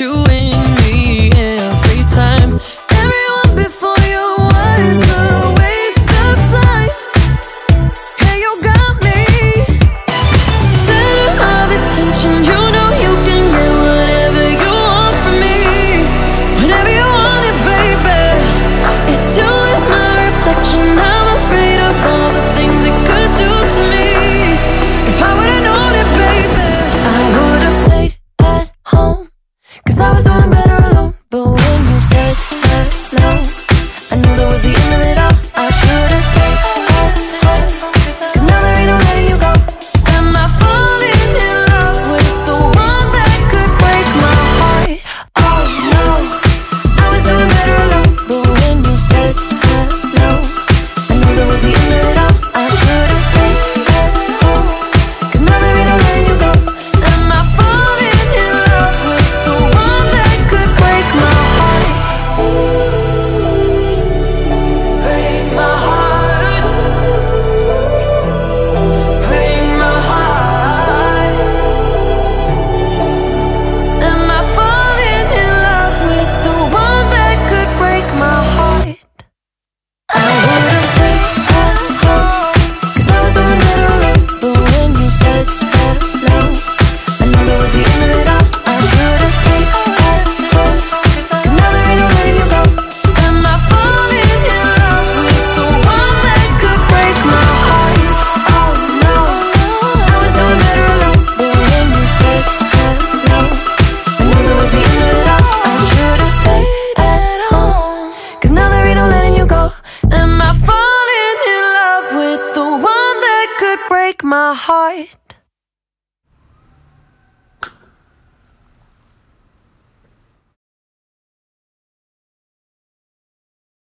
you in. heart